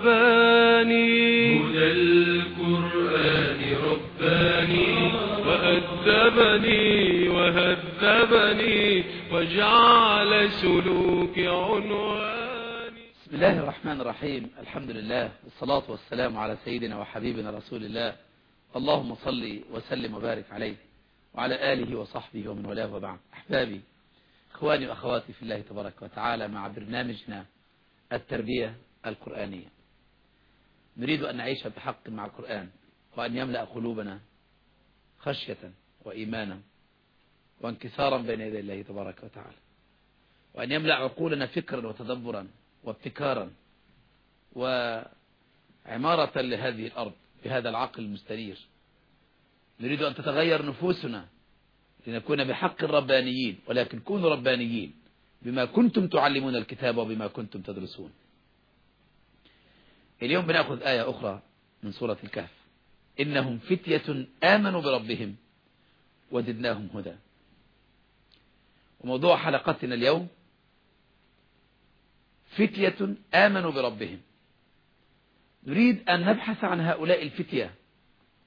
رباني. هدى القرآن رباني وأدبني وهذبني وجعل سلوك عنواني. بسم الله الرحمن الرحيم. الحمد لله والصلاة والسلام على سيدنا وحبيبنا رسول الله. اللهم صل وسلم وبارك عليه وعلى آله وصحبه ومن والاه وبعد. أحبابي إخواني وأخواتي في الله تبارك وتعالى مع برنامجنا التربية القرآنية. نريد أن نعيش بحق مع القرآن وأن يملأ قلوبنا خشية وإيمانا وانكسارا بين يدي الله تبارك وتعالى وأن يملأ عقولنا فكرا وتدبرا وابتكارا وعمارة لهذه الأرض بهذا العقل المستنير. نريد أن تتغير نفوسنا لنكون بحق الربانيين ولكن كونوا ربانيين بما كنتم تعلمون الكتاب وبما كنتم تدرسون. اليوم بنأخذ آية أخرى من سورة الكهف. إنهم فتية آمنوا بربهم وزدناهم هدى. وموضوع حلقتنا اليوم فتية آمنوا بربهم. نريد أن نبحث عن هؤلاء الفتية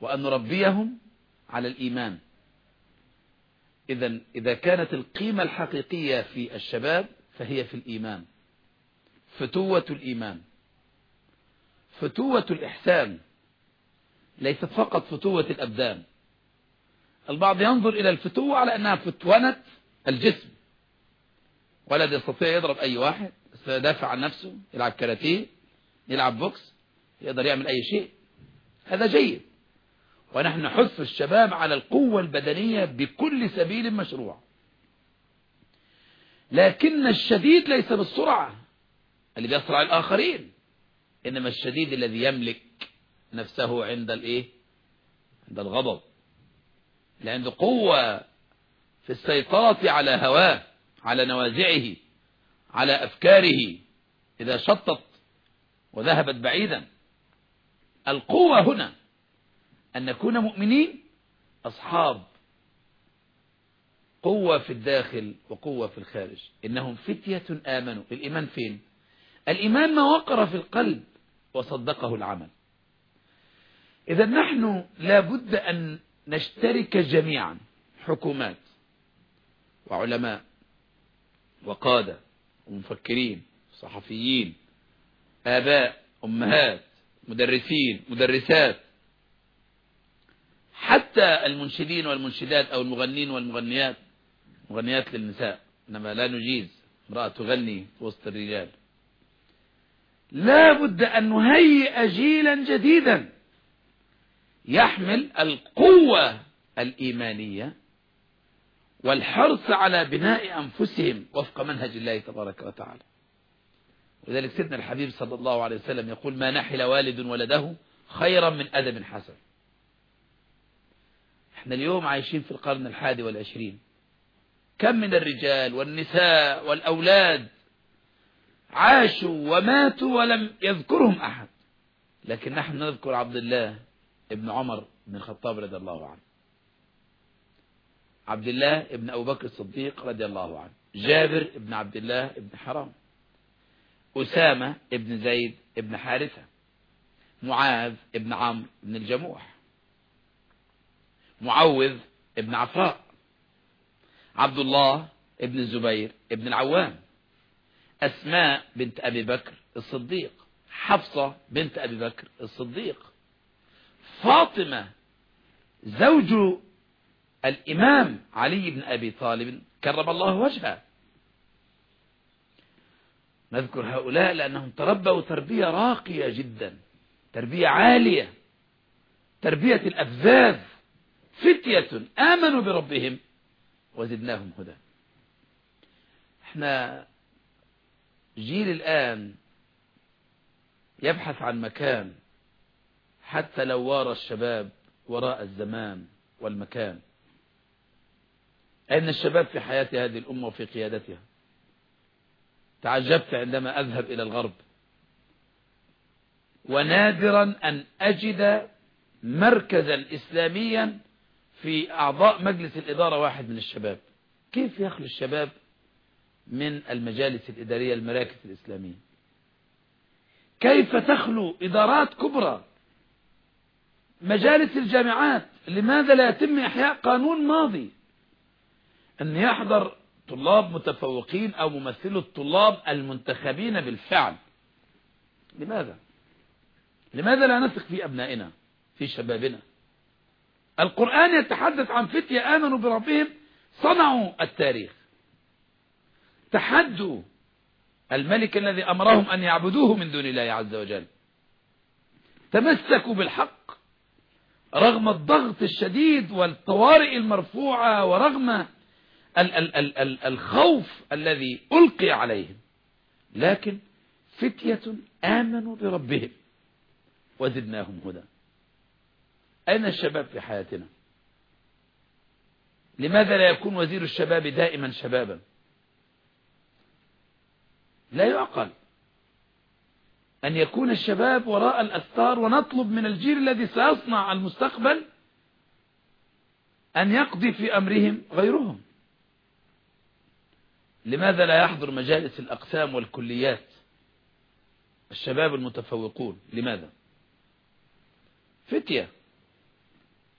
وأن نربيهم على الإيمان. إذا إذا كانت القيمة الحقيقية في الشباب فهي في الإيمان فتوة الإيمان. فتوة الإحسان ليست فقط فتوة الأبدان. البعض ينظر إلى الفتوة على أنها فتونة الجسم. ولد يستطيع يضرب أي واحد يدافع عن نفسه يلعب كاراتيه يلعب بوكس يقدر يعمل أي شيء. هذا جيد. ونحن نحث الشباب على القوة البدنية بكل سبيل مشروع. لكن الشديد ليس بالسرعة اللي بيسرع الآخرين. إنما الشديد الذي يملك نفسه عند الإيه؟ عند الغضب. اللي عنده قوة في السيطرة على هواه على نوازعه على أفكاره إذا شطت وذهبت بعيدا. القوة هنا أن نكون مؤمنين أصحاب قوة في الداخل وقوة في الخارج. إنهم فتية آمنوا. الإيمان فين؟ الإيمان ما وقر في القلب. وصدقه العمل. إذا نحن لابد أن نشترك جميعا حكومات وعلماء وقادة ومفكرين صحفيين آباء أمهات مدرسين مدرسات حتى المنشدين والمنشدات أو المغنين والمغنيات مغنيات للنساء إنما لا نجيز امرأة تغني وسط الرجال. لا بد أن نهيئ جيلا جديدا. يحمل القوة الإيمانية والحرص على بناء أنفسهم وفق منهج الله تبارك وتعالى. وذلك سيدنا الحبيب صلى الله عليه وسلم يقول ما نحل والد ولده خيرا من أدب حسن. إحنا اليوم عايشين في القرن الحادي والعشرين. كم من الرجال والنساء والأولاد عاشوا وماتوا ولم يذكرهم أحد. لكن نحن نذكر عبد الله ابن عمر بن الخطاب رضي الله عنه. عبد الله ابن أبو بكر الصديق رضي الله عنه. جابر ابن عبد الله ابن حرام. أسامة ابن زيد ابن حارثة. معاذ ابن عمرو بن الجموح. معوذ ابن عفراء عبد الله ابن الزبير ابن العوام. أسماء بنت أبي بكر الصديق حفصة بنت أبي بكر الصديق فاطمة زوج الإمام علي بن أبي طالب كرم الله وجهه. نذكر هؤلاء لأنهم تربوا تربية راقية جدا تربية عالية تربية الأفذاذ فتية آمنوا بربهم وزدناهم هدى. إحنا جيل الآن يبحث عن مكان حتى لو وارى الشباب وراء الزمان والمكان. أين الشباب في حياة هذه الأمة وفي قيادتها؟ تعجبت عندما أذهب إلى الغرب. ونادرا أن أجد مركزا إسلاميا في أعضاء مجلس الإدارة واحد من الشباب. كيف يخلو الشباب من المجالس الإدارية المراكز الإسلامية. كيف تخلو إدارات كبرى مجالس الجامعات؟ لماذا لا يتم إحياء قانون ماضي؟ أن يحضر طلاب متفوقين أو ممثلو الطلاب المنتخبين بالفعل. لماذا؟ لماذا لا نثق في أبنائنا في شبابنا؟ القرآن يتحدث عن فتية آمنوا بربهم صنعوا التاريخ. تحدوا الملك الذي أمرهم أن يعبدوه من دون الله عز وجل. تمسكوا بالحق رغم الضغط الشديد والطوارئ المرفوعة ورغم ال ال ال ال الخوف الذي ألقي عليهم. لكن فتية آمنوا بربهم وزدناهم هدى. أين الشباب في حياتنا؟ لماذا لا يكون وزير الشباب دائما شبابا؟ لا يعقل أن يكون الشباب وراء الأستار ونطلب من الجيل الذي سيصنع المستقبل أن يقضي في أمرهم غيرهم. لماذا لا يحضر مجالس الأقسام والكليات الشباب المتفوقون؟ لماذا؟ فتية.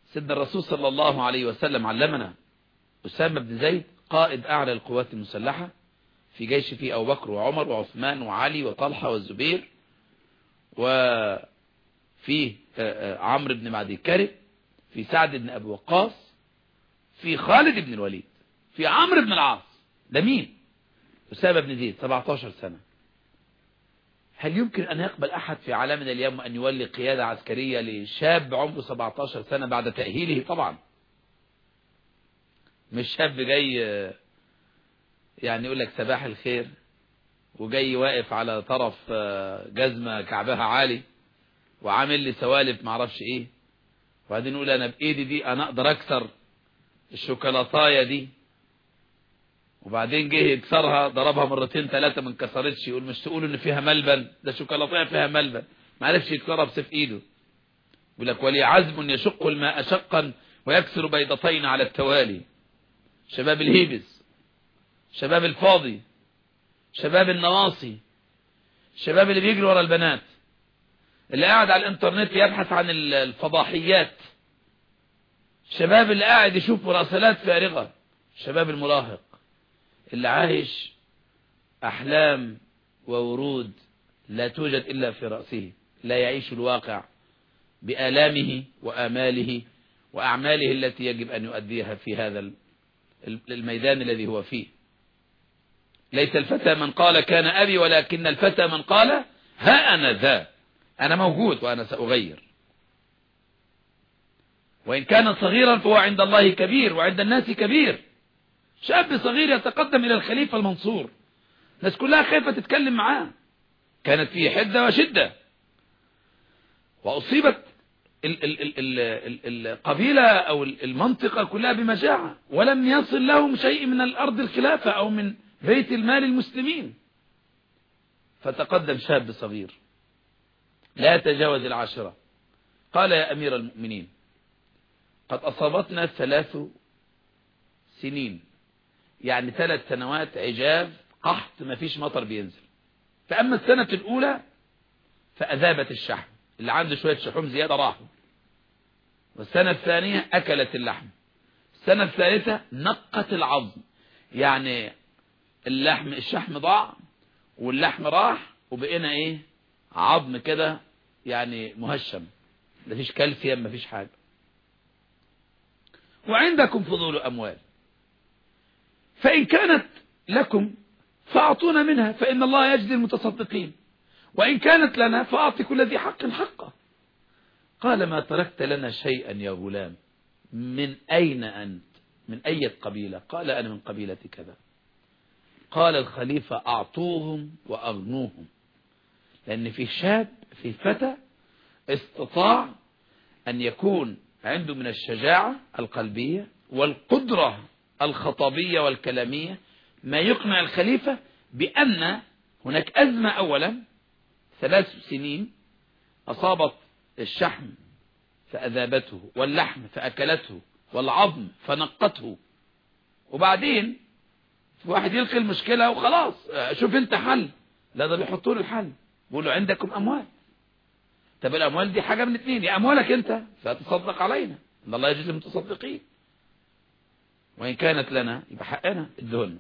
سيدنا الرسول صلى الله عليه وسلم علمنا أسامة بن زيد قائد أعلى القوات المسلحة. في جيش فيه أبو بكر وعمر وعثمان وعلي وطلحة والزبير وفيه عمرو بن معدي كرب في سعد بن أبي وقاص في خالد بن الوليد في عمرو بن العاص. ده مين؟ أسامة بن زيد 17 سنة. هل يمكن أن يقبل أحد في عالمنا اليوم أن يولي قيادة عسكرية لشاب عمره 17 سنة بعد تأهيله؟ طبعا. مش شاب جاي يعني يقول لك سباح الخير وجاي واقف على طرف جزمة كعبها عالي وعامل لي سوالف معرفش إيه. وبعدين يقول أنا بإيدي دي أنا أقدر أكسر الشوكولاتاية دي. وبعدين جه يكسرها ضربها مرتين ثلاثة ما انكسرتش. يقول مش تقولوا إن فيها ملبن؟ ده شوكولاتاية فيها ملبن. ما عرفش يكسرها بسيف إيده. يقول لك ولي عزم يشق الماء شقا ويكسر بيضتين على التوالي. شباب الهيبس. شباب الفاضي شباب النواصي الشباب اللي بيجري ورا البنات اللي قاعد على الإنترنت يبحث عن الفضاحيات الشباب اللي قاعد يشوف مراسلات فارغة الشباب المراهق اللي عايش أحلام وورود لا توجد إلا في رأسه لا يعيش الواقع بآلامه وآماله وأعماله التي يجب أن يؤديها في هذا الميدان الذي هو فيه. ليس الفتى من قال كان أبي ولكن الفتى من قال ها أنا ذا. أنا موجود وأنا سأغير. وإن كان صغيرا فهو عند الله كبير وعند الناس كبير. شاب صغير يتقدم إلى الخليفة المنصور. الناس كلها خايفة تتكلم معاه. كانت فيه حدة وشدة. وأصيبت القبيلة أو المنطقة كلها بمجاعة ولم يصل لهم شيء من الأرض الخلافة أو من بيت المال المسلمين. فتقدم شاب صغير. لا يتجاوز العاشرة قال يا أمير المؤمنين قد أصابتنا ثلاث سنين. يعني ثلاث سنوات عجاف قحط ما فيش مطر بينزل. فأما السنة الأولى فأذابت الشحم. اللي عنده شوية شحوم زيادة راحوا. والسنة الثانية أكلت اللحم. السنة الثالثة نقت العظم. يعني اللحم الشحم ضاع واللحم راح وبقينا إيه؟ عظم كده يعني مهشم. مفيش كالسيوم مفيش حاجة. وعندكم فضول أموال فإن كانت لكم فأعطونا منها فإن الله يجزي المتصدقين. وإن كانت لنا فأعطي كل ذي حق حقه. قال ما تركت لنا شيئا يا غلام. من أين أنت؟ من أي قبيلة؟ قال أنا من قبيلة كذا. قال الخليفة أعطوهم وأغنوهم. لأن في شاب في فتى استطاع أن يكون عنده من الشجاعة القلبية والقدرة الخطابية والكلامية. ما يقنع الخليفة بأن هناك أزمة أولا ثلاث سنين أصابت الشحم فأذابته واللحم فأكلته والعظم فنقته. وبعدين واحد يلقي المشكلة وخلاص شوف انت حل. لا ده بيحطوا له الحل. بقول له عندكم أموال. طب الأموال دي حاجة من اثنين يا أموالك أنت فتصدق علينا. إن الله يجزي المتصدقين. وإن كانت لنا يبقى حقنا ادهن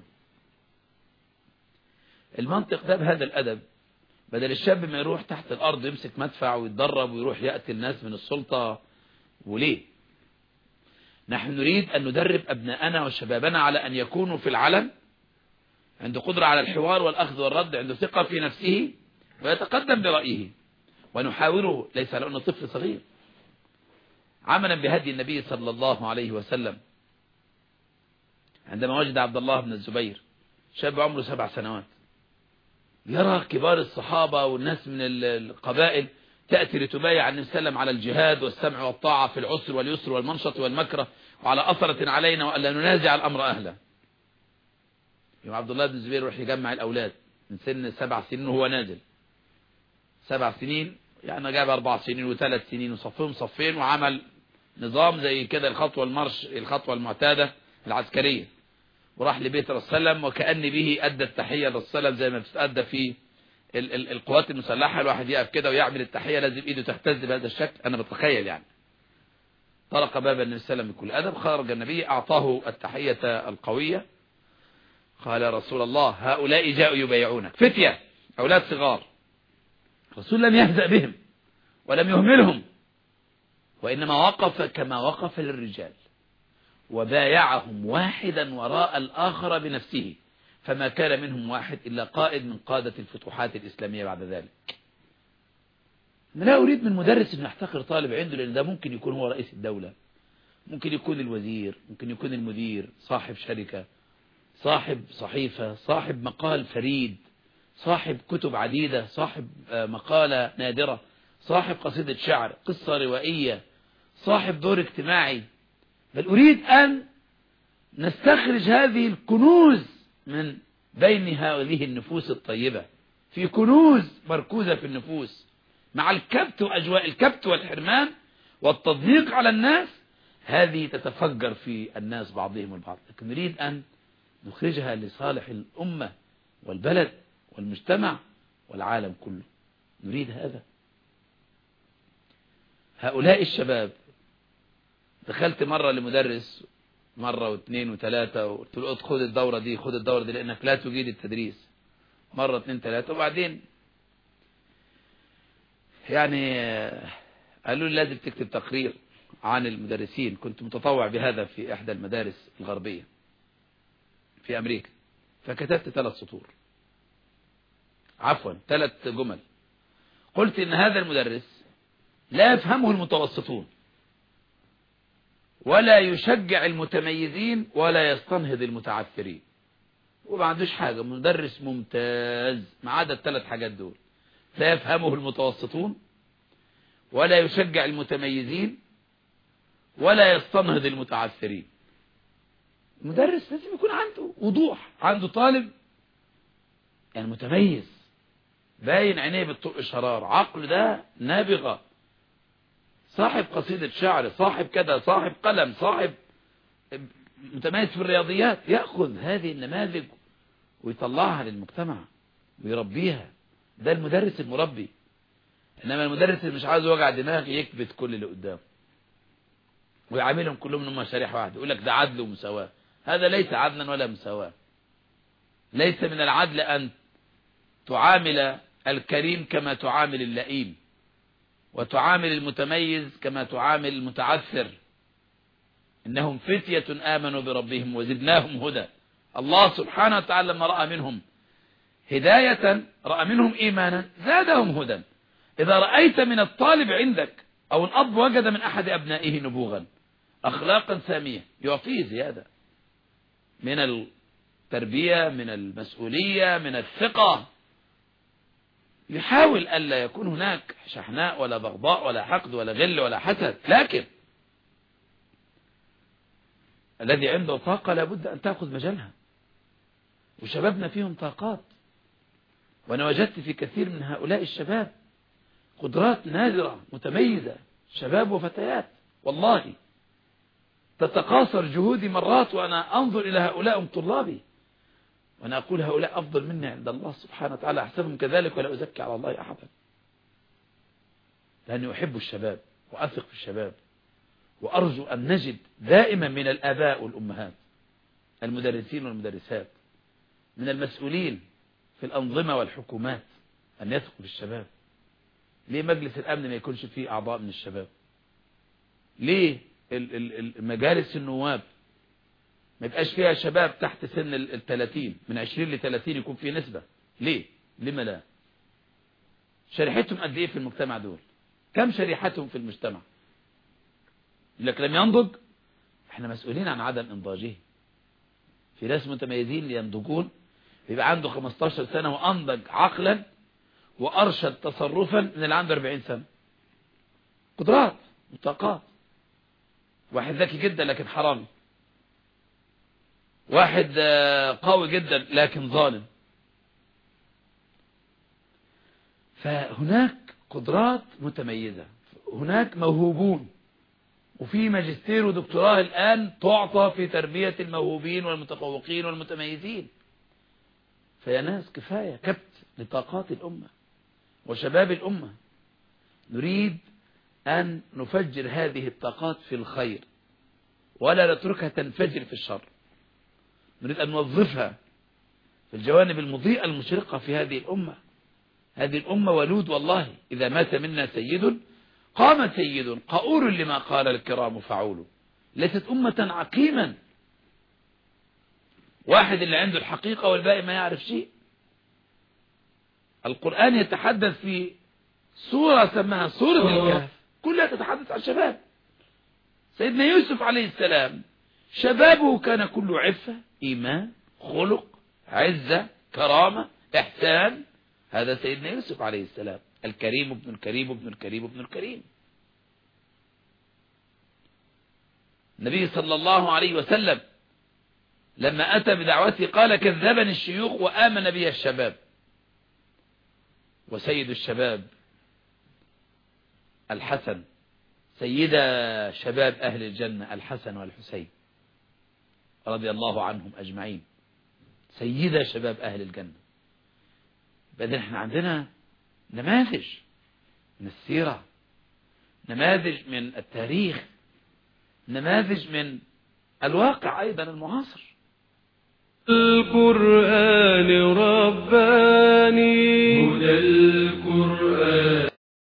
المنطق ده بهذا الأدب بدل الشاب ما يروح تحت الأرض يمسك مدفع ويتدرب ويروح يأتي الناس من السلطة وليه؟ نحن نريد أن ندرب أبناءنا وشبابنا على أن يكونوا في العلن عنده قدرة على الحوار والأخذ والرد عنده ثقة في نفسه ويتقدم برأيه ونحاوره ليس لأنه طفل صغير. عملا بهدي النبي صلى الله عليه وسلم. عندما وجد عبد الله بن الزبير شاب عمره سبع سنوات. يرى كبار الصحابة والناس من القبائل تأتي لتبايع النبي صلى الله عليه وسلم على الجهاد والسمع والطاعة في العسر واليسر والمنشط والمكره وعلى أثرة علينا وألا ننازع الأمر أهله يوم عبد الله بن الزبير يروح يجمع الأولاد من سن سبع سنين وهو نازل. سبع سنين يعني جاب أربع سنين وثلاث سنين وصفهم صفين وعمل نظام زي كده الخطوة المرش الخطوة المعتادة العسكرية. وراح لبيت وسلم وكأن به أدى التحية للصلاة زي ما بتتأدى في ال ال القوات المسلحة. الواحد يقف كده ويعمل التحية لازم إيده تهتز بهذا الشكل. أنا بتخيل يعني. طرق باب النبي صلى الله عليه وسلم بكل أدب. خرج النبي أعطاه التحية القوية. قال رسول الله هؤلاء جاءوا يبايعونك فتية أولاد صغار. الرسول لم يهزأ بهم ولم يهملهم وإنما وقف كما وقف للرجال. وبايعهم واحدا وراء الآخر بنفسه فما كان منهم واحد إلا قائد من قادة الفتوحات الإسلامية بعد ذلك. لا أريد من مدرس أن يحتقر طالب عنده لأن ده ممكن يكون هو رئيس الدولة ممكن يكون الوزير ممكن يكون المدير صاحب شركة. صاحب صحيفة صاحب مقال فريد صاحب كتب عديدة صاحب مقالة نادرة صاحب قصيدة شعر قصة روائية صاحب دور اجتماعي. بل أريد أن نستخرج هذه الكنوز من بين هذه النفوس الطيبة. في كنوز مركوزة في النفوس مع الكبت وأجواء الكبت والحرمان والتضييق على الناس هذه تتفجر في الناس بعضهم البعض. لكن نريد أن نخرجها لصالح الأمة والبلد والمجتمع والعالم كله. نريد هذا. هؤلاء الشباب دخلت مرة لمدرس مرة واثنين وثلاثة وقلت له خد الدورة دي خد الدورة دي لأنك لا تجيد التدريس. مرة اثنين ثلاثة وبعدين؟ يعني قالوا لي لازم تكتب تقرير عن المدرسين. كنت متطوع بهذا في إحدى المدارس الغربية. في أمريكا. فكتبت ثلاث سطور. عفوا ثلاث جمل. قلت إن هذا المدرس لا يفهمه المتوسطون. ولا يشجع المتميزين ولا يستنهض المتعثرين. وما عندوش حاجة. مدرس ممتاز. ما عدا الثلاث حاجات دول. لا يفهمه المتوسطون ولا يشجع المتميزين ولا يستنهض المتعثرين. المدرس لازم يكون عنده وضوح. عنده طالب. يعني متميز. باين عينيه بالطرق شرار عقل ده نابغة. صاحب قصيدة شعر صاحب كذا صاحب قلم صاحب متميز في الرياضيات. يأخذ هذه النماذج ويطلعها للمجتمع ويربيها. ده المدرس المربي. إنما المدرس اللي مش عايز وجع دماغ يكبت كل اللي قدامه. ويعاملهم كلهم انهم شريحة واحدة. يقول لك ده عدل ومساواة. هذا ليس عدلا ولا مساواة ليس من العدل أن تعامل الكريم كما تعامل اللئيم وتعامل المتميز كما تعامل المتعثر. إنهم فتية آمنوا بربهم وزدناهم هدى. الله سبحانه وتعالى لما رأى منهم هداية رأى منهم إيمانا زادهم هدى. إذا رأيت من الطالب عندك أو الأب وجد من أحد أبنائه نبوغا أخلاقا سامية يعطيه زيادة. من التربية من المسؤولية من الثقة. يحاول ألا يكون هناك شحناء ولا بغضاء ولا حقد ولا غل ولا حسد. لكن الذي عنده طاقة لابد أن تأخذ مجالها. وشبابنا فيهم طاقات. وأنا وجدت في كثير من هؤلاء الشباب قدرات نادرة متميزة شباب وفتيات. والله تتقاصر جهودي مرات وأنا أنظر إلى هؤلاء طلابي. وأنا أقول هؤلاء أفضل مني عند الله سبحانه وتعالى أحسبهم كذلك ولا أزكي على الله أحدا. لأني أحب الشباب وأثق في الشباب وأرجو أن نجد دائما من الآباء والأمهات المدرسين والمدرسات من المسؤولين في الأنظمة والحكومات أن يثقوا في الشباب. ليه مجلس الأمن ما يكونش فيه أعضاء من الشباب؟ ليه مجالس النواب. ما يبقاش فيها شباب تحت سن ال 30 من 20 ل 30 يكون في نسبة. ليه؟ لما لا؟ شريحتهم قد إيه في المجتمع دول؟ كم شريحتهم في المجتمع؟ لك لم ينضج. إحنا مسؤولين عن عدم إنضاجه. في ناس متميزين ينضجون. يبقى عنده 15 سنة وأنضج عقلا وأرشد تصرفا من اللي عنده 40 سنة. قدرات وطاقات واحد ذكي جدا لكن حرامي واحد قوي جدا لكن ظالم. فهناك قدرات متميزة هناك موهوبون وفي ماجستير ودكتوراه الآن تعطى في تربية الموهوبين والمتفوقين والمتميزين. فيا ناس كفاية كبت لطاقات الأمة وشباب الأمة. نريد أن نفجر هذه الطاقات في الخير ولا نتركها تنفجر في الشر. نريد أن نوظفها في الجوانب المضيئة المشرقة في هذه الأمة. هذه الأمة ولود والله إذا مات منا سيد قام سيد قؤول لما قال الكرام فعول. ليست أمة عقيما. واحد اللي عنده الحقيقة والباقي ما يعرف شيء. القرآن يتحدث في سورة سماها سورة الكهف. كلها تتحدث عن شباب. سيدنا يوسف عليه السلام شبابه كان كله عفة إيمان خلق عزة كرامة إحسان. هذا سيدنا يوسف عليه السلام الكريم ابن الكريم ابن الكريم ابن الكريم. النبي صلى الله عليه وسلم لما أتى بدعوته قال كذبني الشيوخ وآمن بي الشباب. وسيد الشباب الحسن. سيدا شباب أهل الجنة الحسن والحسين رضي الله عنهم أجمعين. سيدا شباب أهل الجنة. بعدين إحنا عندنا نماذج من السيرة نماذج من التاريخ نماذج من الواقع أيضا المعاصر. القرآن رباني. هدى